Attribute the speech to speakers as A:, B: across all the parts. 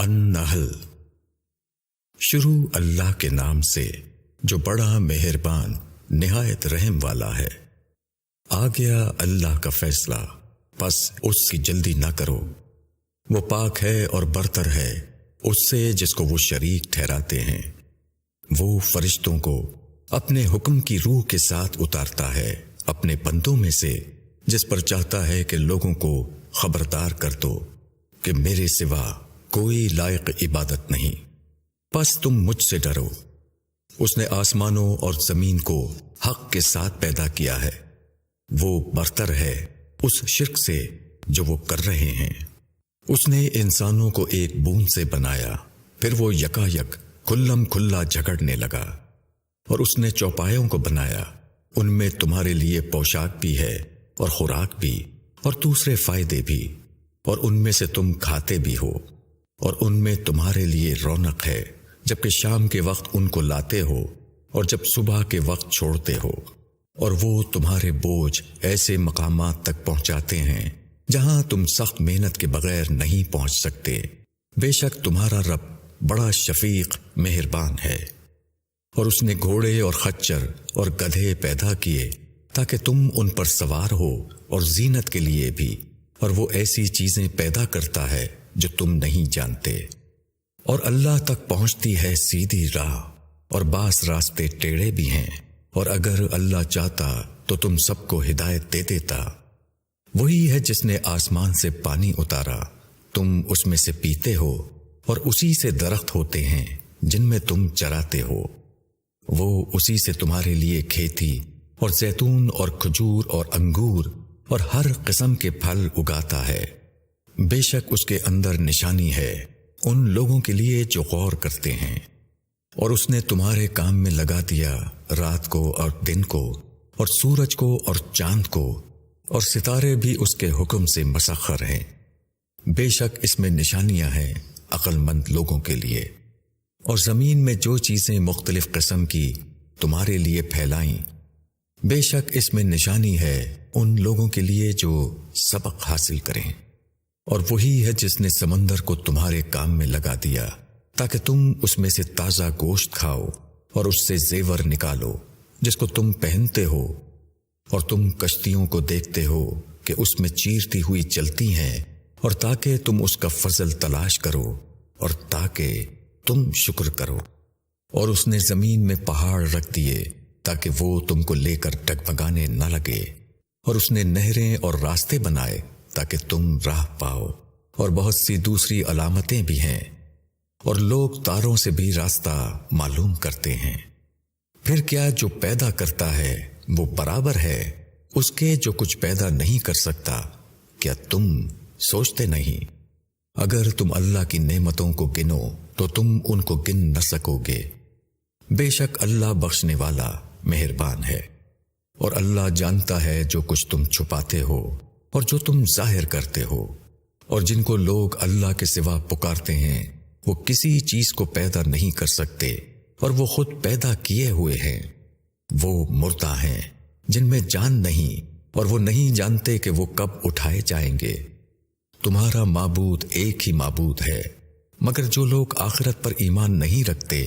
A: النحل۔ شروع اللہ کے نام سے جو بڑا مہربان، نہایت رحم والا ہے۔ آ گیا اللہ کا فیصلہ، بس اس کی جلدی نہ کرو۔ وہ پاک ہے اور برتر ہے، اس سے جس کو وہ شریک ٹھہراتے ہیں۔ وہ فرشتوں کو اپنے حکم کی روح کے ساتھ اتارتا ہے، اپنے بندوں میں سے، جس پر چاہتا ہے کہ لوگوں کو خبردار کر دو کہ میرے سوا کوئی لائق عبادت نہیں۔ بس تم مجھ سے ڈرو۔ اس نے آسمانوں اور زمین کو حق کے ساتھ پیدا کیا ہے۔ وہ برتر ہے اس شرک سے جو وہ کر رہے ہیں۔ اس نے انسانوں کو ایک بوند سے بنایا۔ پھر وہ یکا یک کلم کھلا جھگڑنے لگا۔ اور اس نے چوپایوں کو بنایا۔ ان میں تمہارے لیے پوشاک بھی ہے اور خوراک بھی اور دوسرے فائدے بھی۔ اور ان میں سے تم کھاتے بھی ہو۔ اور ان میں تمہارے لیے رونق ہے۔ جبکہ شام کے وقت ان کو لاتے ہو اور جب صبح کے وقت چھوڑتے ہو۔ اور وہ تمہارے بوجھ ایسے مقامات تک پہنچاتے ہیں جہاں تم سخت محنت کے بغیر نہیں پہنچ سکتے۔ بے شک تمہارا رب بڑا شفیق، مہربان ہے۔ اور اس نے گھوڑے اور خچر اور گدھے پیدا کیے تاکہ تم ان پر سوار ہو اور زینت کے لیے بھی۔ اور وہ ایسی چیزیں پیدا کرتا ہے جو تم نہیں جانتے۔ اور اللہ تک پہنچتی ہے سیدھی راہ، اور بعض راستے ٹیڑے بھی ہیں۔ اور اگر اللہ چاہتا تو تم سب کو ہدایت دے دیتا۔ وہی ہے جس نے آسمان سے پانی اتارا۔ تم اس میں سے پیتے ہو، اور اسی سے درخت ہوتے ہیں جن میں تم چراتے ہو۔ وہ اسی سے تمہارے لیے کھیتی اور زیتون اور کھجور اور انگور اور ہر قسم کے پھل اگاتا ہے۔ بے شک اس کے اندر نشانی ہے ان لوگوں کے لیے جو غور کرتے ہیں۔ اور اس نے تمہارے کام میں لگا دیا رات کو اور دن کو، اور سورج کو اور چاند کو، اور ستارے بھی اس کے حکم سے مسخر ہیں۔ بے شک اس میں نشانیاں ہیں عقل مند لوگوں کے لیے۔ اور زمین میں جو چیزیں مختلف قسم کی تمہارے لیے پھیلائیں۔ بے شک اس میں نشانی ہے ان لوگوں کے لیے جو سبق حاصل کریں۔ اور وہی ہے جس نے سمندر کو تمہارے کام میں لگا دیا، تاکہ تم اس میں سے تازہ گوشت کھاؤ اور اس سے زیور نکالو، جس کو تم پہنتے ہو۔ اور تم کشتیوں کو دیکھتے ہو کہ اس میں چیرتی ہوئی چلتی ہیں، اور تاکہ تم اس کا فضل تلاش کرو اور تاکہ تم شکر کرو۔ اور اس نے زمین میں پہاڑ رکھ دیے تاکہ وہ تم کو لے کر ٹگمگانے نہ لگے۔ اور اس نے نہریں اور راستے بنائے۔ تاکہ تم راہ پاؤ، اور بہت سی دوسری علامتیں بھی ہیں۔ اور لوگ تاروں سے بھی راستہ معلوم کرتے ہیں۔ پھر کیا جو پیدا کرتا ہے وہ برابر ہے؟ اس کے جو کچھ پیدا نہیں کر سکتا، کیا تم سوچتے نہیں؟ اگر تم اللہ کی نعمتوں کو گنو، تو تم ان کو گن نہ سکو گے۔ بے شک اللہ بخشنے والا مہربان ہے، اور اللہ جانتا ہے جو کچھ تم چھپاتے ہو۔ اور جو تم ظاہر کرتے ہو، اور جن کو لوگ اللہ کے سوا پکارتے ہیں، وہ کسی چیز کو پیدا نہیں کر سکتے، اور وہ خود پیدا کیے ہوئے ہیں۔ وہ مردہ ہیں، جن میں جان نہیں، اور وہ نہیں جانتے کہ وہ کب اٹھائے جائیں گے۔ تمہارا معبود ایک ہی معبود ہے، مگر جو لوگ آخرت پر ایمان نہیں رکھتے،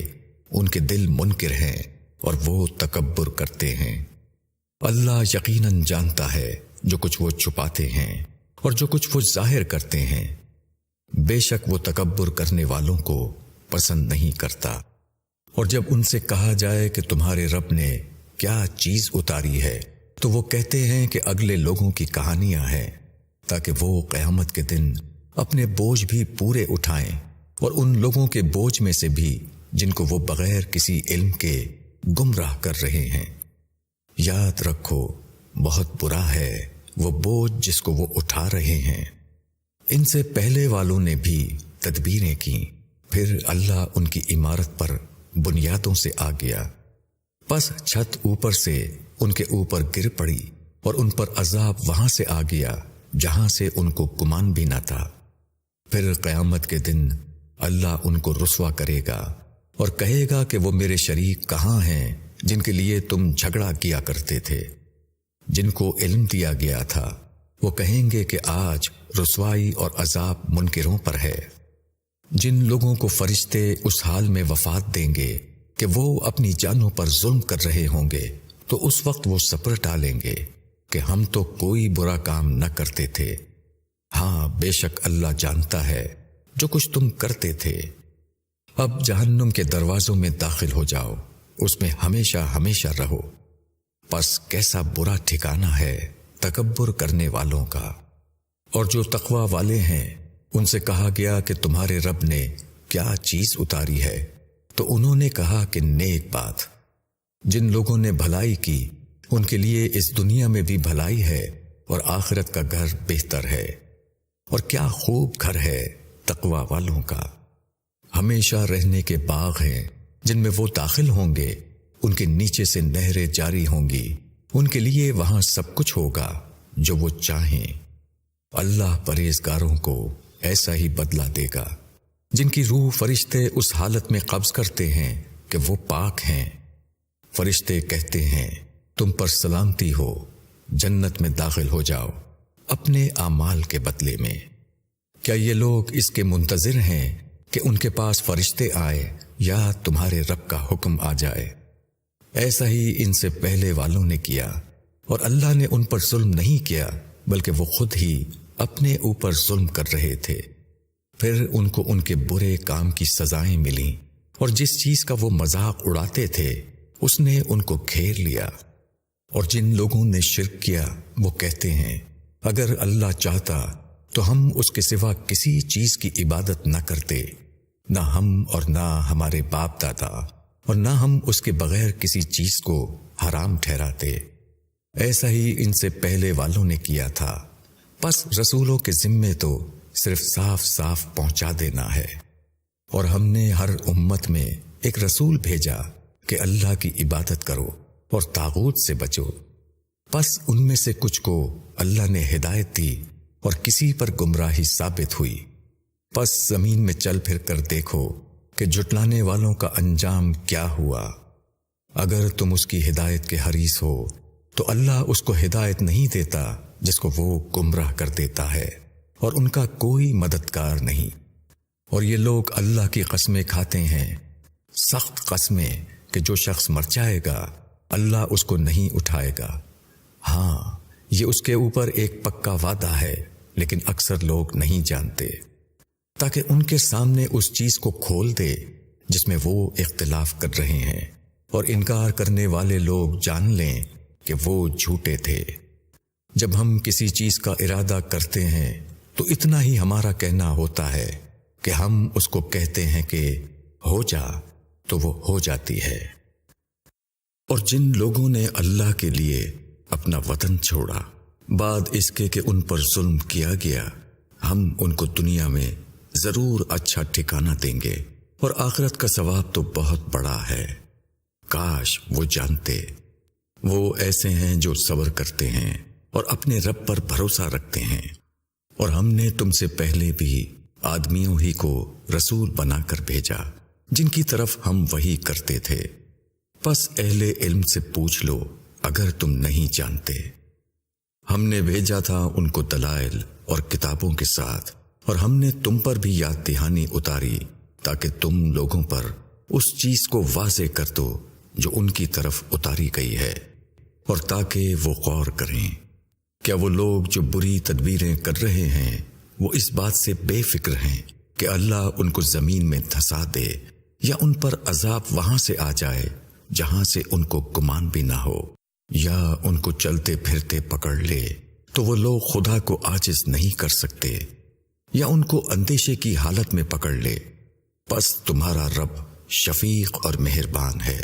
A: ان کے دل منکر ہیں، اور وہ تکبر کرتے ہیں۔ اللہ یقیناً جانتا ہے جو کچھ وہ چھپاتے ہیں اور جو کچھ وہ ظاہر کرتے ہیں۔ بے شک وہ تکبر کرنے والوں کو پسند نہیں کرتا۔ اور جب ان سے کہا جائے کہ تمہارے رب نے کیا چیز اتاری ہے، تو وہ کہتے ہیں کہ اگلے لوگوں کی کہانیاں ہیں، تاکہ وہ قیامت کے دن اپنے بوجھ بھی پورے اٹھائیں۔ اور ان لوگوں کے بوجھ میں سے بھی جن کو وہ بغیر کسی علم کے گمراہ کر رہے ہیں۔ یاد رکھو، بہت برا ہے۔ وہ بوجھ جس کو وہ اٹھا رہے ہیں۔ ان سے پہلے والوں نے بھی تدبیریں کی پھر اللہ ان کی عمارت پر بنیادوں سے آ گیا۔ پس چھت اوپر سے ان کے اوپر گر پڑی اور ان پر عذاب وہاں سے آ گیا، جہاں سے ان کو گمان بھی نہ تھا۔ پھر قیامت کے دن اللہ ان کو رسوا کرے گا اور کہے گا کہ وہ میرے شریک کہاں ہیں جن کے لیے تم جھگڑا کیا کرتے تھے۔ جن کو علم دیا گیا تھا، وہ کہیں گے کہ آج رسوائی اور عذاب منکروں پر ہے۔ جن لوگوں کو فرشتے اس حال میں وفات دیں گے کہ وہ اپنی جانوں پر ظلم کر رہے ہوں گے، تو اس وقت وہ سپر ٹالیں گے کہ ہم تو کوئی برا کام نہ کرتے تھے۔ ہاں بے شک اللہ جانتا ہے جو کچھ تم کرتے تھے۔ اب جہنم کے دروازوں میں داخل ہو جاؤ، اس میں ہمیشہ ہمیشہ رہو۔ پس کیسا برا ٹھکانہ ہے تکبر کرنے والوں کا۔ اور جو تقوا والے ہیں، ان سے کہا گیا کہ تمہارے رب نے کیا چیز اتاری ہے۔ تو انہوں نے کہا کہ نیک بات۔ جن لوگوں نے بھلائی کی، ان کے لیے اس دنیا میں بھی بھلائی ہے اور آخرت کا گھر بہتر ہے۔ اور کیا خوب گھر ہے تقوا والوں کا۔ ہمیشہ رہنے کے باغ ہیں جن میں وہ داخل ہوں گے۔ ان کے نیچے سے نہریں جاری ہوں گی۔ ان کے لیے وہاں سب کچھ ہوگا جو وہ چاہیں۔ اللہ پرہیزگاروں کو ایسا ہی بدلہ دے گا۔ جن کی روح فرشتے اس حالت میں قبض کرتے ہیں کہ وہ پاک ہیں۔ فرشتے کہتے ہیں، تم پر سلامتی ہو، جنت میں داخل ہو جاؤ، اپنے اعمال کے بدلے میں۔ کیا یہ لوگ اس کے منتظر ہیں کہ ان کے پاس فرشتے آئے یا تمہارے رب کا حکم آ جائے؟ ایسا ہی ان سے پہلے والوں نے کیا اور اللہ نے ان پر ظلم نہیں کیا، بلکہ وہ خود ہی اپنے اوپر ظلم کر رہے تھے۔ پھر ان کو ان کے برے کام کی سزائیں ملی اور جس چیز کا وہ مذاق اڑاتے تھے، اس نے ان کو گھیر لیا۔ اور جن لوگوں نے شرک کیا، وہ کہتے ہیں، اگر اللہ چاہتا تو ہم اس کے سوا کسی چیز کی عبادت نہ کرتے، نہ ہم اور نہ ہمارے باپ دادا۔ اور نہ ہم اس کے بغیر کسی چیز کو حرام ٹھہراتے۔ ایسا ہی ان سے پہلے والوں نے کیا تھا۔ پس رسولوں کے ذمے تو صرف صاف صاف پہنچا دینا ہے۔ اور ہم نے ہر امت میں ایک رسول بھیجا کہ اللہ کی عبادت کرو اور تاغوت سے بچو۔ پس ان میں سے کچھ کو اللہ نے ہدایت دی اور کسی پر گمراہی ثابت ہوئی۔ پس زمین میں چل پھر کر دیکھو۔ کہ جٹلانے والوں کا انجام کیا ہوا۔ اگر تم اس کی ہدایت کے حریث ہو، تو اللہ اس کو ہدایت نہیں دیتا جس کو وہ گمراہ کر دیتا ہے، اور ان کا کوئی مددگار نہیں۔ اور یہ لوگ اللہ کی قسمیں کھاتے ہیں۔ سخت قسمیں کہ جو شخص مر جائے گا، اللہ اس کو نہیں اٹھائے گا۔ ہاں یہ اس کے اوپر ایک پکا وعدہ ہے، لیکن اکثر لوگ نہیں جانتے۔ تاکہ ان کے سامنے اس چیز کو کھول دے جس میں وہ اختلاف کر رہے ہیں اور انکار کرنے والے لوگ جان لیں کہ وہ جھوٹے تھے۔ جب ہم کسی چیز کا ارادہ کرتے ہیں تو اتنا ہی ہمارا کہنا ہوتا ہے کہ ہم اس کو کہتے ہیں کہ ہو جا تو وہ ہو جاتی ہے۔ اور جن لوگوں نے اللہ کے لیے اپنا وطن چھوڑا، بعد اس کے کہ ان پر ظلم کیا گیا، ہم ان کو دنیا میں ضرور اچھا ٹھکانہ دیں گے۔ اور آخرت کا ثواب تو بہت بڑا ہے۔ کاش وہ جانتے۔ وہ ایسے ہیں جو صبر کرتے ہیں اور اپنے رب پر بھروسہ رکھتے ہیں۔ اور ہم نے تم سے پہلے بھی آدمیوں ہی کو رسول بنا کر بھیجا، جن کی طرف ہم وہی کرتے تھے۔ بس اہل علم سے پوچھ لو، اگر تم نہیں جانتے۔ ہم نے بھیجا تھا ان کو دلائل اور کتابوں کے ساتھ۔ اور ہم نے تم پر بھی یاد دہانی اتاری تاکہ تم لوگوں پر اس چیز کو واضح کر دو جو ان کی طرف اتاری گئی ہے اور تاکہ وہ غور کریں کیا وہ لوگ جو بری تدبیریں کر رہے ہیں وہ اس بات سے بے فکر ہیں کہ اللہ ان کو زمین میں دھسا دے یا ان پر عذاب وہاں سے آ جائے جہاں سے ان کو گمان بھی نہ ہو یا ان کو چلتے پھرتے پکڑ لے تو وہ لوگ خدا کو آجز نہیں کر سکتے۔ یا ان کو اندیشے کی حالت میں پکڑ لے۔ بس تمہارا رب شفیق اور مہربان ہے۔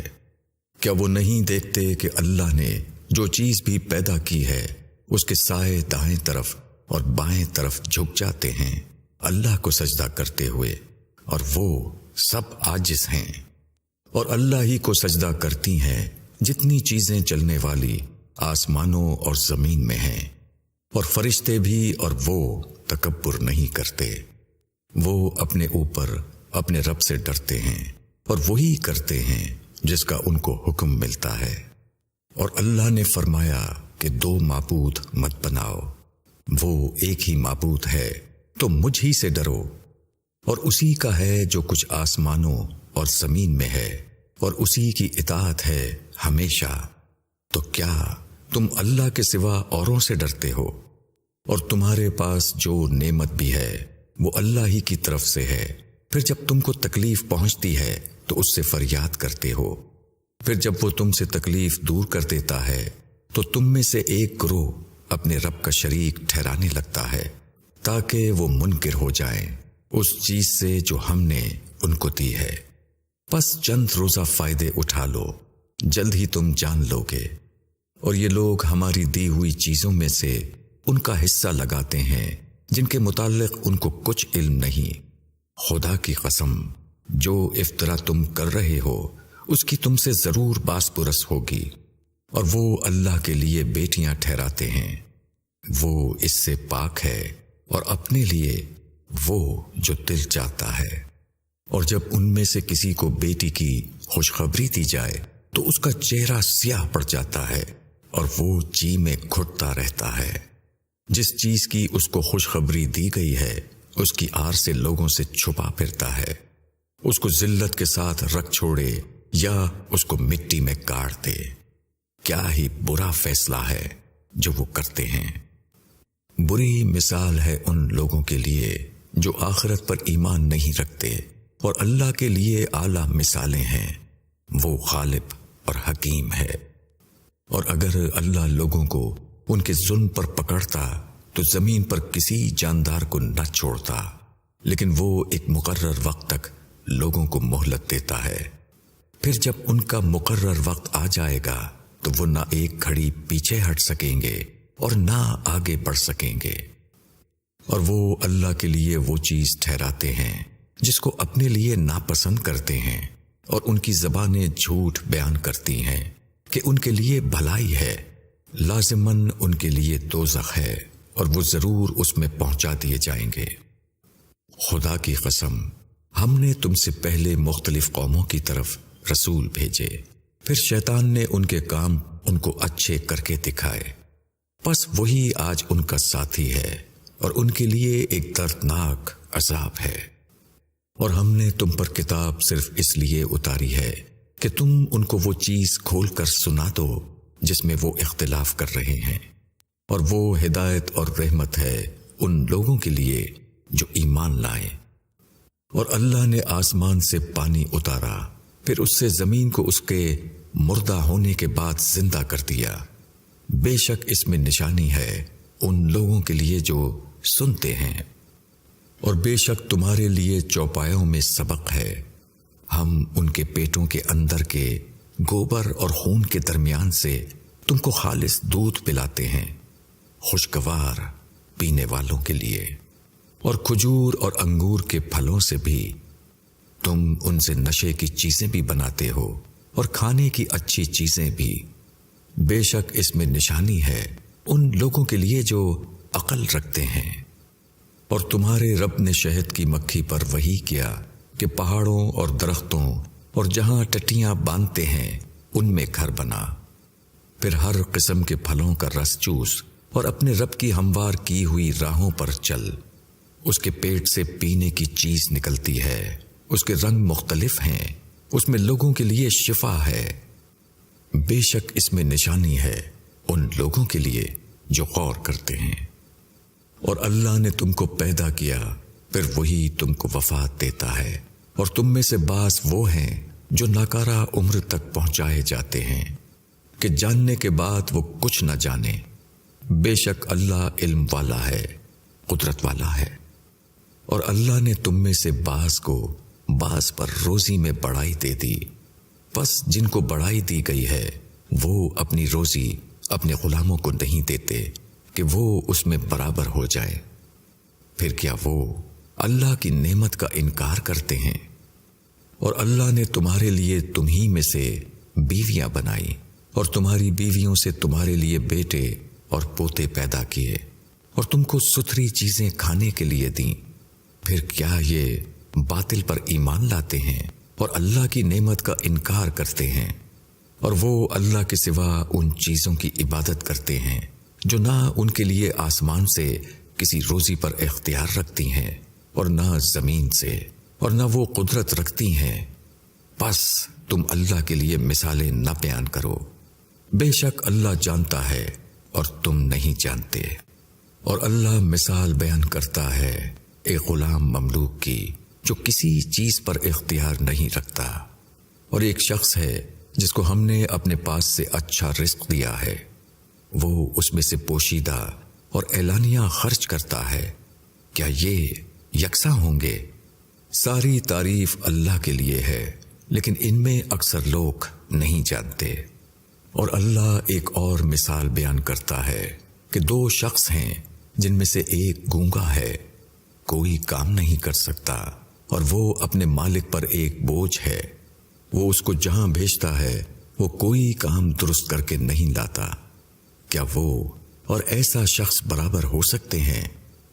A: کیا وہ نہیں دیکھتے کہ اللہ نے جو چیز بھی پیدا کی ہے، اس کے سائے دائیں طرف اور بائیں طرف جھک جاتے ہیں۔ اللہ کو سجدہ کرتے ہوئے اور وہ سب آجز ہیں۔ اور اللہ ہی کو سجدہ کرتی ہیں جتنی چیزیں چلنے والی آسمانوں اور زمین میں ہیں۔ اور فرشتے بھی اور وہ تکبر نہیں کرتے۔ وہ اپنے اوپر اپنے رب سے ڈرتے ہیں اور وہی کرتے ہیں جس کا ان کو حکم ملتا ہے۔ اور اللہ نے فرمایا کہ دو معبود مت بناؤ۔ وہ ایک ہی معبود ہے، تو مجھ ہی سے ڈرو۔ اور اسی کا ہے جو کچھ آسمانوں اور زمین میں ہے، اور اسی کی اطاعت ہے ہمیشہ۔ تو کیا تم اللہ کے سوا اوروں سے ڈرتے ہو، اور تمہارے پاس جو نعمت بھی ہے، وہ اللہ ہی کی طرف سے ہے۔ پھر جب تم کو تکلیف پہنچتی ہے، تو اس سے فریاد کرتے ہو۔ پھر جب وہ تم سے تکلیف دور کر دیتا ہے، تو تم میں سے ایک گروہ اپنے رب کا شریک ٹھہرانے لگتا ہے، تاکہ وہ منکر ہو جائیں۔ اس چیز سے جو ہم نے ان کو دی ہے۔ بس چند روزہ فائدے اٹھا لو، جلد ہی تم جان لو گے اور یہ لوگ ہماری دی ہوئی چیزوں میں سے ان کا حصہ لگاتے ہیں جن کے متعلق ان کو کچھ علم نہیں۔ خدا کی قسم، جو افطرا تم کر رہے ہو، اس کی تم سے ضرور باس پرس ہوگی۔ اور وہ اللہ کے لیے بیٹیاں ٹھہراتے ہیں۔ وہ اس سے پاک ہے اور اپنے لیے وہ جو دل چاہتا ہے۔ اور جب ان میں سے کسی کو بیٹی کی خوشخبری دی جائے، تو اس کا چہرہ سیاہ پڑ جاتا ہے۔ اور وہ چی میں کھٹتا رہتا ہے۔ جس چیز کی اس کو خوشخبری دی گئی ہے، اس کی آر سے لوگوں سے چھپا پھرتا ہے۔ اس کو ذلت کے ساتھ رکھ چھوڑے یا اس کو مٹی میں کاٹ دے۔ کیا ہی برا فیصلہ ہے جو وہ کرتے ہیں۔ بری مثال ہے ان لوگوں کے لیے جو آخرت پر ایمان نہیں رکھتے اور اللہ کے لیے اعلی مثالیں ہیں۔ وہ غالب اور حکیم ہے۔ اور اگر اللہ لوگوں کو ان کے ظلم پر پکڑتا، تو زمین پر کسی جاندار کو نہ چھوڑتا۔ لیکن وہ ایک مقرر وقت تک لوگوں کو مہلت دیتا ہے۔ پھر جب ان کا مقرر وقت آ جائے گا، تو وہ نہ ایک گھڑی پیچھے ہٹ سکیں گے اور نہ آگے بڑھ سکیں گے۔ اور وہ اللہ کے لیے وہ چیز ٹھہراتے ہیں، جس کو اپنے لیے ناپسند کرتے ہیں اور ان کی زبانیں جھوٹ بیان کرتی ہیں۔ کہ ان کے لیے بھلائی ہے۔ لازمن ان کے لیے دوزخ ہے اور وہ ضرور اس میں پہنچا دیے جائیں گے۔ خدا کی قسم، ہم نے تم سے پہلے مختلف قوموں کی طرف رسول بھیجے۔ پھر شیطان نے ان کے کام ان کو اچھے کر کے دکھائے۔ بس وہی آج ان کا ساتھی ہے اور ان کے لیے ایک دردناک عذاب ہے۔ اور ہم نے تم پر کتاب صرف اس لیے اتاری ہے کہ تم ان کو وہ چیز کھول کر سنا دو جس میں وہ اختلاف کر رہے ہیں۔ اور وہ ہدایت اور رحمت ہے ان لوگوں کے لیے جو ایمان لائیں اور اللہ نے آسمان سے پانی اتارا، پھر اس سے زمین کو اس کے مردہ ہونے کے بعد زندہ کر دیا۔ بے شک اس میں نشانی ہے ان لوگوں کے لیے جو سنتے ہیں۔ اور بے شک تمہارے لیے چوپایوں میں سبق ہے۔ ہم ان کے پیٹوں کے اندر کے گوبر اور خون کے درمیان سے تم کو خالص دودھ پلاتے ہیں، خوشگوار پینے والوں کے لیے۔ اور کھجور اور انگور کے پھلوں سے بھی تم ان سے نشے کی چیزیں بھی بناتے ہو۔ اور کھانے کی اچھی چیزیں بھی۔ بے شک اس میں نشانی ہے ان لوگوں کے لیے جو عقل رکھتے ہیں۔ اور تمہارے رب نے شہد کی مکھی پر وہی کیا۔ کہ پہاڑوں اور درختوں اور جہاں ٹٹیاں باندھتے ہیں، ان میں گھر بنا۔ پھر ہر قسم کے پھلوں کا رس چوس اور اپنے رب کی ہموار کی ہوئی راہوں پر چل۔ اس کے پیٹ سے پینے کی چیز نکلتی ہے۔ اس کے رنگ مختلف ہیں۔ اس میں لوگوں کے لیے شفا ہے۔ بے شک اس میں نشانی ہے ان لوگوں کے لیے جو غور کرتے ہیں۔ اور اللہ نے تم کو پیدا کیا، پھر وہی تم کو وفات دیتا ہے۔ اور تم میں سے بعض وہ ہیں جو ناکارہ عمر تک پہنچائے جاتے ہیں کہ جاننے کے بعد وہ کچھ نہ جانے۔ بے شک اللہ علم والا ہے، قدرت والا ہے۔ اور اللہ نے تم میں سے بعض کو بعض پر روزی میں بڑائی دے دی۔ بس جن کو بڑائی دی گئی ہے، وہ اپنی روزی اپنے غلاموں کو نہیں دیتے کہ وہ اس میں برابر ہو جائے۔ پھر کیا وہ اللہ کی نعمت کا انکار کرتے ہیں؟ اور اللہ نے تمہارے لیے تمہیں میں سے بیویاں بنائی اور تمہاری بیویوں سے تمہارے لیے بیٹے اور پوتے پیدا کیے اور تم کو ستھری چیزیں کھانے کے لیے دیں۔ پھر کیا یہ باطل پر ایمان لاتے ہیں اور اللہ کی نعمت کا انکار کرتے ہیں؟ اور وہ اللہ کے سوا ان چیزوں کی عبادت کرتے ہیں جو نہ ان کے لیے آسمان سے کسی روزی پر اختیار رکھتی ہیں اور نہ زمین سے۔ اور نہ وہ قدرت رکھتی ہیں۔ بس تم اللہ کے لیے مثالیں نہ بیان کرو۔ بے شک اللہ جانتا ہے اور تم نہیں جانتے۔ اور اللہ مثال بیان کرتا ہے ایک غلام مملوک کی، جو کسی چیز پر اختیار نہیں رکھتا۔ اور ایک شخص ہے جس کو ہم نے اپنے پاس سے اچھا رزق دیا ہے۔ وہ اس میں سے پوشیدہ اور اعلانیہ خرچ کرتا ہے۔ کیا یہ یکساں ہوں گے؟ ساری تعریف اللہ کے لیے ہے، لیکن ان میں اکثر لوگ نہیں جانتے۔ اور اللہ ایک اور مثال بیان کرتا ہے کہ دو شخص ہیں جن میں سے ایک گونگا ہے۔ کوئی کام نہیں کر سکتا، اور وہ اپنے مالک پر ایک بوجھ ہے۔ وہ اس کو جہاں بھیجتا ہے، وہ کوئی کام درست کر کے نہیں لاتا۔ کیا وہ اور ایسا شخص برابر ہو سکتے ہیں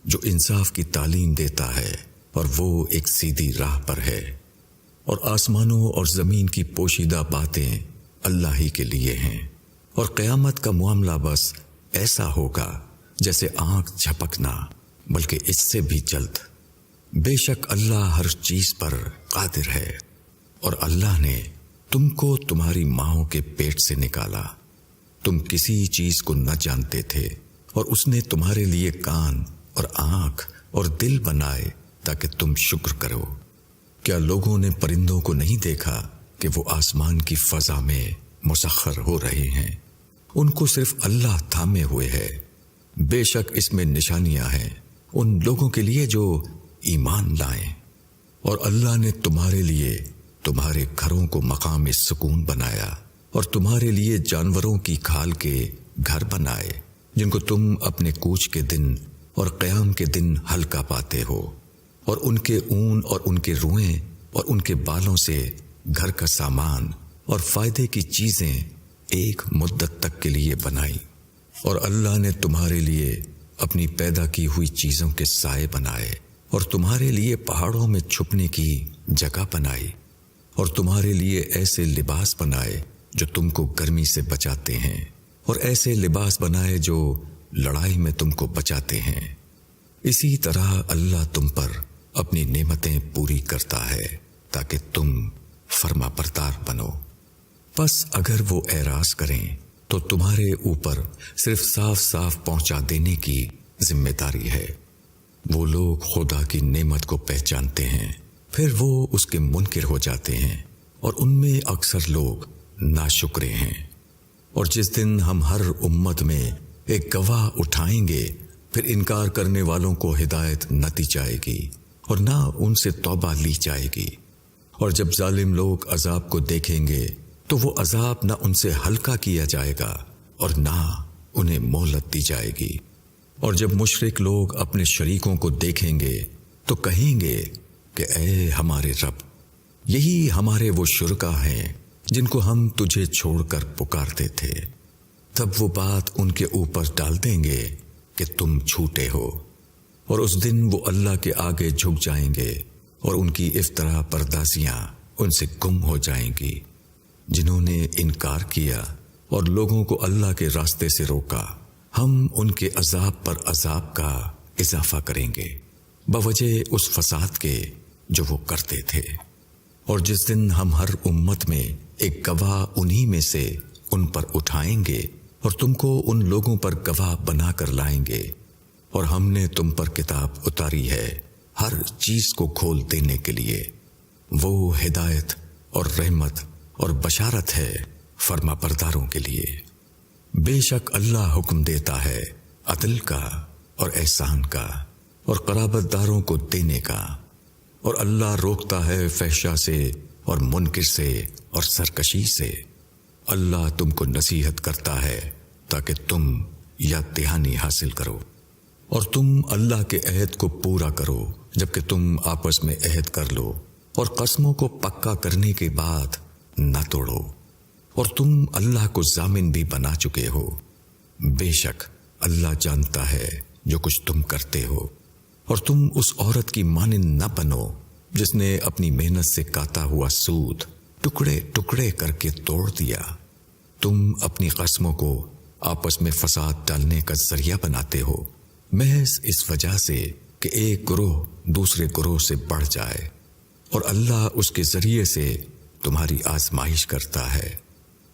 A: جو انصاف کی تعلیم دیتا ہے؟ اور وہ ایک سیدھی راہ پر ہے۔ اور آسمانوں اور زمین کی پوشیدہ باتیں اللہ ہی کے لیے ہیں۔ اور قیامت کا معاملہ بس ایسا ہوگا جیسے آنکھ جھپکنا، بلکہ اس سے بھی جلد۔ بے شک اللہ ہر چیز پر قادر ہے۔ اور اللہ نے تم کو تمہاری ماؤں کے پیٹ سے نکالا۔ تم کسی چیز کو نہ جانتے تھے اور اس نے تمہارے لیے کان اور آنکھ اور دل بنائے۔ تاکہ تم شکر کرو۔ کیا لوگوں نے پرندوں کو نہیں دیکھا کہ وہ آسمان کی فضا میں مسخر ہو رہے ہیں؟ ان کو صرف اللہ تھامے ہوئے ہے۔ بے شک اس میں نشانیاں ہیں ان لوگوں کے لیے جو ایمان لائیں۔ اور اللہ نے تمہارے لیے تمہارے گھروں کو مقام سکون بنایا اور تمہارے لیے جانوروں کی کھال کے گھر بنائے، جن کو تم اپنے کوچ کے دن اور قیام کے دن ہلکا پاتے ہو۔ اور ان کے اون اور ان کے روئیں اور ان کے بالوں سے گھر کا سامان اور فائدے کی چیزیں ایک مدت تک کے لیے بنائی اور اللہ نے تمہارے لیے اپنی پیدا کی ہوئی چیزوں کے سائے بنائے اور تمہارے لیے پہاڑوں میں چھپنے کی جگہ بنائی اور تمہارے لیے ایسے لباس بنائے جو تم کو گرمی سے بچاتے ہیں اور ایسے لباس بنائے جو لڑائی میں تم کو بچاتے ہیں۔ اسی طرح اللہ تم پر اپنی نعمتیں پوری کرتا ہے تاکہ تم فرما پردار بنو۔ بس اگر وہ اعراض کریں تو تمہارے اوپر صرف صاف صاف پہنچا دینے کی ذمہ داری ہے۔ وہ لوگ خدا کی نعمت کو پہچانتے ہیں، پھر وہ اس کے منکر ہو جاتے ہیں اور ان میں اکثر لوگ ناشکرے ہیں۔ اور جس دن ہم ہر امت میں ایک گواہ اٹھائیں گے، پھر انکار کرنے والوں کو ہدایت نہ دی جائے گی۔ اور نہ ان سے توبہ لی جائے گی۔ اور جب ظالم لوگ عذاب کو دیکھیں گے، تو وہ عذاب نہ ان سے ہلکا کیا جائے گا اور نہ انہیں مہلت دی جائے گی۔ اور جب مشرق لوگ اپنے شریکوں کو دیکھیں گے، تو کہیں گے کہ اے ہمارے رب، یہی ہمارے وہ شرکا ہیں جن کو ہم تجھے چھوڑ کر پکارتے تھے۔ تب وہ بات ان کے اوپر ڈال دیں گے کہ تم چھوٹے ہو۔ اور اس دن وہ اللہ کے آگے جھک جائیں گے اور ان کی افطرا پردازیاں ان سے گم ہو جائیں گی، جنہوں نے انکار کیا اور لوگوں کو اللہ کے راستے سے روکا۔ ہم ان کے عذاب پر عذاب کا اضافہ کریں گے، بوجہ اس فساد کے جو وہ کرتے تھے۔ اور جس دن ہم ہر امت میں ایک گواہ انہی میں سے ان پر اٹھائیں گے اور تم کو ان لوگوں پر گواہ بنا کر لائیں گے اور ہم نے تم پر کتاب اتاری ہے ہر چیز کو کھول دینے کے لیے۔ وہ ہدایت اور رحمت اور بشارت ہے فرما پرداروں کے لیے۔ بے شک اللہ حکم دیتا ہے عدل کا اور احسان کا اور قرابت داروں کو دینے کا۔ اور اللہ روکتا ہے فحشہ سے اور منکر سے اور سرکشی سے۔ اللہ تم کو نصیحت کرتا ہے تاکہ تم یا دہانی حاصل کرو۔ اور تم اللہ کے عہد کو پورا کرو، جبکہ تم آپس میں عہد کر لو، اور قسموں کو پکا کرنے کے بعد نہ توڑو۔ اور تم اللہ کو ضامن بھی بنا چکے ہو۔ بے شک اللہ جانتا ہے جو کچھ تم کرتے ہو۔ اور تم اس عورت کی مانند نہ بنو، جس نے اپنی محنت سے کاتا ہوا سود ٹکڑے ٹکڑے کر کے توڑ دیا۔ تم اپنی قسموں کو آپس میں فساد ڈالنے کا ذریعہ بناتے ہو۔ محض اس وجہ سے کہ ایک گروہ دوسرے گروہ سے بڑھ جائے اور اللہ اس کے ذریعے سے تمہاری آزمائش کرتا ہے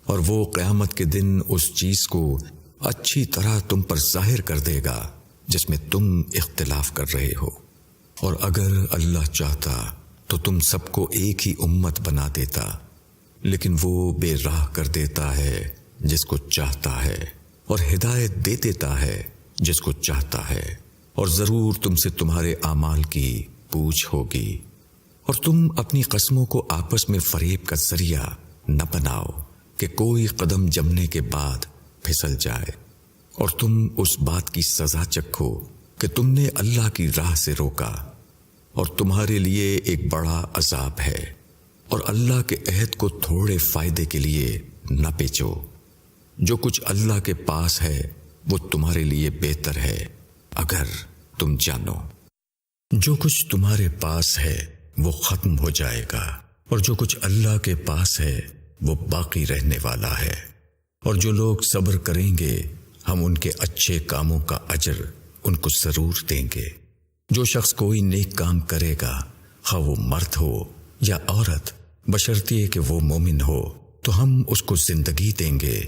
A: اور وہ قیامت کے دن اس چیز کو اچھی طرح تم پر ظاہر کر دے گا جس میں تم اختلاف کر رہے ہو۔ اور اگر اللہ چاہتا تو تم سب کو ایک ہی امت بنا دیتا، لیکن وہ بے راہ کر دیتا ہے جس کو چاہتا ہے اور ہدایت دے دیتا ہے۔ جس کو چاہتا ہے، اور ضرور تم سے تمہارے اعمال کی پوچھ ہوگی۔ اور تم اپنی قسموں کو آپس میں فریب کا ذریعہ نہ بناؤ کہ کوئی قدم جمنے کے بعد پھسل جائے۔ اور تم اس بات کی سزا چکھو کہ تم نے اللہ کی راہ سے روکا، اور تمہارے لیے ایک بڑا عذاب ہے۔ اور اللہ کے عہد کو تھوڑے فائدے کے لیے نہ پیچو جو کچھ اللہ کے پاس ہے وہ تمہارے لیے بہتر ہے، اگر تم جانو۔ جو کچھ تمہارے پاس ہے، وہ ختم ہو جائے گا۔ اور جو کچھ اللہ کے پاس ہے، وہ باقی رہنے والا ہے۔ اور جو لوگ صبر کریں گے، ہم ان کے اچھے کاموں کا اجر ان کو ضرور دیں گے۔ جو شخص کوئی نیک کام کرے گا، خواہ وہ مرد ہو یا عورت بشرتی کہ وہ مومن ہو، تو ہم اس کو زندگی دیں گے۔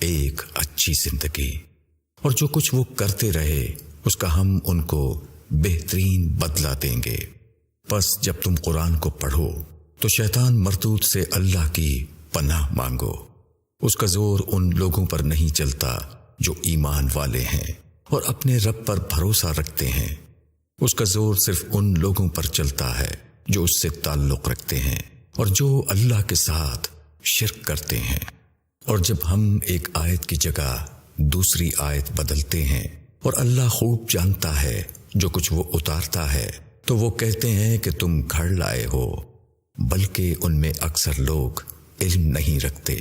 A: ایک اچھی زندگی۔ اور جو کچھ وہ کرتے رہے، اس کا ہم ان کو بہترین بدلہ دیں گے۔ بس جب تم قرآن کو پڑھو، تو شیطان مردود سے اللہ کی پناہ مانگو۔ اس کا زور ان لوگوں پر نہیں چلتا جو ایمان والے ہیں اور اپنے رب پر بھروسہ رکھتے ہیں۔ اس کا زور صرف ان لوگوں پر چلتا ہے جو اس سے تعلق رکھتے ہیں اور جو اللہ کے ساتھ شرک کرتے ہیں۔ اور جب ہم ایک آیت کی جگہ دوسری آیت بدلتے ہیں۔ اور اللہ خوب جانتا ہے، جو کچھ وہ اتارتا ہے۔ تو وہ کہتے ہیں کہ تم گھر لائے ہو، بلکہ ان میں اکثر لوگ علم نہیں رکھتے۔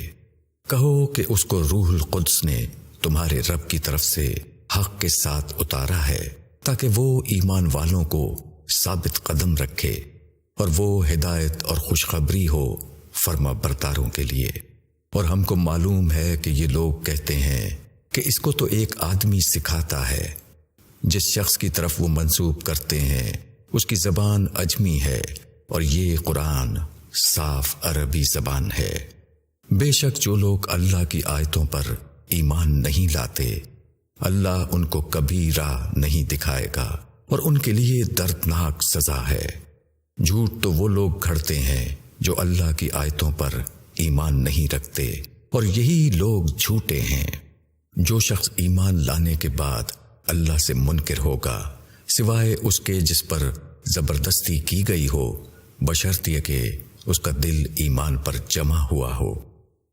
A: کہو کہ اس کو روح القدس نے تمہارے رب کی طرف سے حق کے ساتھ اتارا ہے، تاکہ وہ ایمان والوں کو ثابت قدم رکھے اور وہ ہدایت اور خوشخبری ہو فرما برتاروں کے لیے۔ اور ہم کو معلوم ہے کہ یہ لوگ کہتے ہیں کہ اس کو تو ایک آدمی سکھاتا ہے۔ جس شخص کی طرف وہ منسوب کرتے ہیں، اس کی زبان اجمی ہے اور یہ قرآن صاف عربی زبان ہے۔ بے شک جو لوگ اللہ کی آیتوں پر ایمان نہیں لاتے، اللہ ان کو کبھی راہ نہیں دکھائے گا اور ان کے لیے دردناک سزا ہے۔ جھوٹ تو وہ لوگ گھڑتے ہیں جو اللہ کی آیتوں پر ایمان نہیں رکھتے اور یہی لوگ جھوٹے ہیں۔ جو شخص ایمان لانے کے بعد اللہ سے منکر ہوگا، سوائے اس کے جس پر زبردستی کی گئی ہو بشرطیہ کہ اس کا دل ایمان پر جمع ہوا ہو۔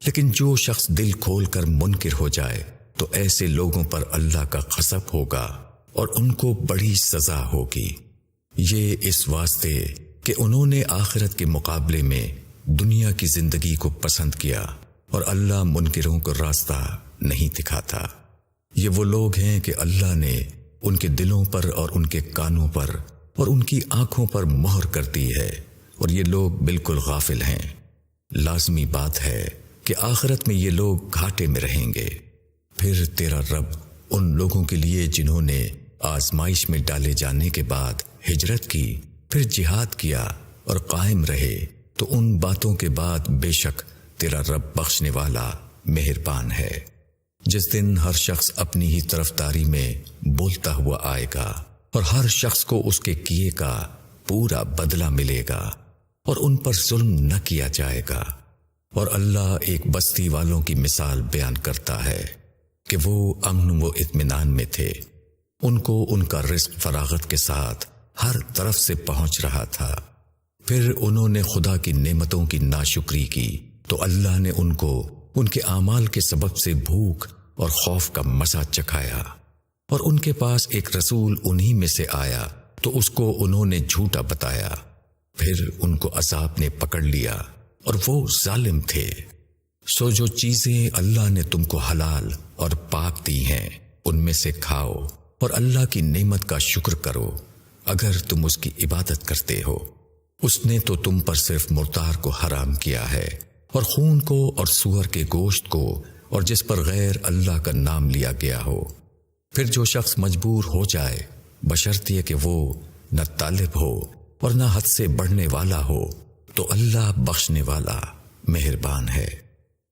A: لیکن جو شخص دل کھول کر منکر ہو جائے، تو ایسے لوگوں پر اللہ کا خصب ہوگا اور ان کو بڑی سزا ہوگی۔ یہ اس واسطے کہ انہوں نے آخرت کے مقابلے میں دنیا کی زندگی کو پسند کیا اور اللہ منکروں کو راستہ نہیں دکھاتا۔ یہ وہ لوگ ہیں کہ اللہ نے ان کے دلوں پر اور ان کے کانوں پر اور ان کی آنکھوں پر مہر کر دی ہے اور یہ لوگ بالکل غافل ہیں۔ لازمی بات ہے کہ آخرت میں یہ لوگ گھاٹے میں رہیں گے۔ پھر تیرا رب ان لوگوں کے لیے جنہوں نے آزمائش میں ڈالے جانے کے بعد ہجرت کی، پھر جہاد کیا اور قائم رہے، تو ان باتوں کے بعد بے شک تیرا رب بخشنے والا مہربان ہے۔ جس دن ہر شخص اپنی ہی طرف داری میں بولتا ہوا آئے گا اور ہر شخص کو اس کے کیے کا پورا بدلہ ملے گا اور ان پر ظلم نہ کیا جائے گا۔ اور اللہ ایک بستی والوں کی مثال بیان کرتا ہے کہ وہ امن و اطمینان میں تھے۔ ان کو ان کا رزق فراغت کے ساتھ ہر طرف سے پہنچ رہا تھا۔ پھر انہوں نے خدا کی نعمتوں کی ناشکری کی تو اللہ نے ان کو ان کے اعمال کے سبب سے بھوک اور خوف کا مزہ چکھایا اور ان کے پاس ایک رسول انہی میں سے آیا تو اس کو انہوں نے جھوٹا بتایا۔ پھر ان کو عذاب نے پکڑ لیا اور وہ ظالم تھے۔ سو جو چیزیں اللہ نے تم کو حلال اور پاک دی ہیں، ان میں سے کھاؤ اور اللہ کی نعمت کا شکر کرو۔ اگر تم اس کی عبادت کرتے ہو، اس نے تو تم پر صرف مردار کو حرام کیا ہے۔ اور خون کو اور سور کے گوشت کو اور جس پر غیر اللہ کا نام لیا گیا ہو۔ پھر جو شخص مجبور ہو جائے بشرطیے کہ وہ نہ طالب ہو اور نہ حد سے بڑھنے والا ہو، تو اللہ بخشنے والا مہربان ہے۔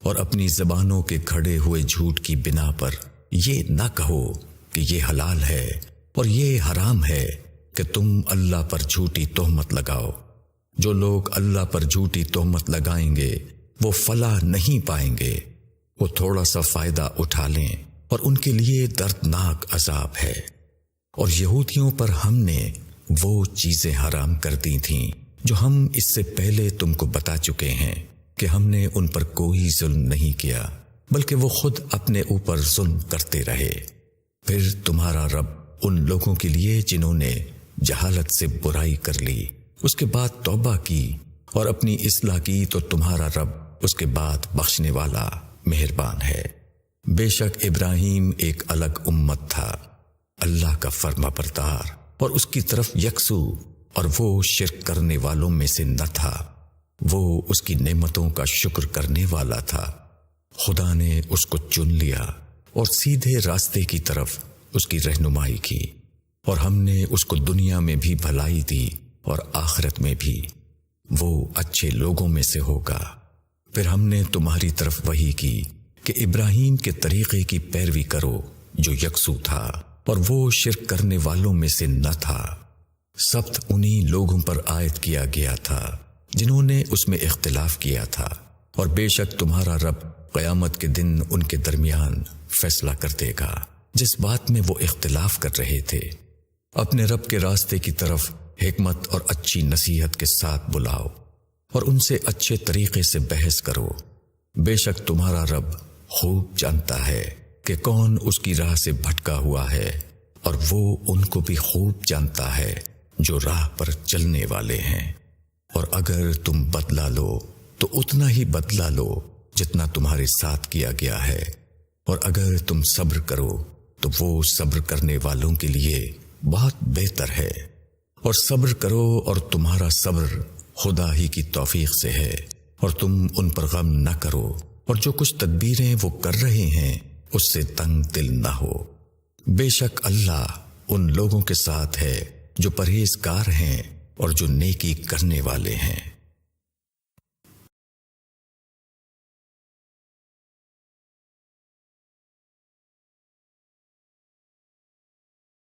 A: اور اپنی زبانوں کے کھڑے ہوئے جھوٹ کی بنا پر یہ نہ کہو کہ یہ حلال ہے اور یہ حرام ہے کہ تم اللہ پر جھوٹی تہمت لگاؤ۔ جو لوگ اللہ پر جھوٹی تہمت لگائیں گے وہ فلاح نہیں پائیں گے۔ وہ تھوڑا سا فائدہ اٹھا لیں اور ان کے لیے دردناک عذاب ہے۔ اور یہودیوں پر ہم نے وہ چیزیں حرام کر دی تھیں جو ہم اس سے پہلے تم کو بتا چکے ہیں کہ ہم نے ان پر کوئی ظلم نہیں کیا، بلکہ وہ خود اپنے اوپر ظلم کرتے رہے۔ پھر تمہارا رب ان لوگوں کے لیے جنہوں نے جہالت سے برائی کر لی، اس کے بعد توبہ کی اور اپنی اصلاح کی تو تمہارا رب اس کے بعد بخشنے والا مہربان ہے۔ بے شک ابراہیم ایک الگ امت تھا۔ اللہ کا فرما بردار اور اس کی طرف یکسو اور وہ شرک کرنے والوں میں سے نہ تھا۔ وہ اس کی نعمتوں کا شکر کرنے والا تھا۔ خدا نے اس کو چن لیا اور سیدھے راستے کی طرف اس کی رہنمائی کی۔ اور ہم نے اس کو دنیا میں بھی بھلائی دی اور آخرت میں بھی۔ وہ اچھے لوگوں میں سے ہوگا۔ پھر ہم نے تمہاری طرف وہی کی کہ ابراہیم کے طریقے کی پیروی کرو جو یکسو تھا اور وہ شرک کرنے والوں میں سے نہ تھا۔ سبت انہی لوگوں پر عائد کیا گیا تھا جنہوں نے اس میں اختلاف کیا تھا اور بے شک تمہارا رب قیامت کے دن ان کے درمیان فیصلہ کر دے گا۔ جس بات میں وہ اختلاف کر رہے تھے، اپنے رب کے راستے کی طرف حکمت اور اچھی نصیحت کے ساتھ بلاؤ۔ اور ان سے اچھے طریقے سے بحث کرو۔ بے شک تمہارا رب خوب جانتا ہے کہ کون اس کی راہ سے بھٹکا ہوا ہے، اور وہ ان کو بھی خوب جانتا ہے جو راہ پر چلنے والے ہیں۔ اور اگر تم بدلا لو، تو اتنا ہی بدلا لو جتنا تمہارے ساتھ کیا گیا ہے۔ اور اگر تم صبر کرو، تو وہ صبر کرنے والوں کے لیے بہت بہتر ہے۔ اور صبر کرو اور تمہارا صبر خدا ہی کی توفیق سے ہے اور تم ان پر غم نہ کرو اور جو کچھ تدبیریں وہ کر رہے ہیں، اس سے تنگ دل نہ ہو۔ بے شک اللہ ان لوگوں کے ساتھ ہے جو پرہیزگار ہیں اور جو نیکی کرنے والے ہیں۔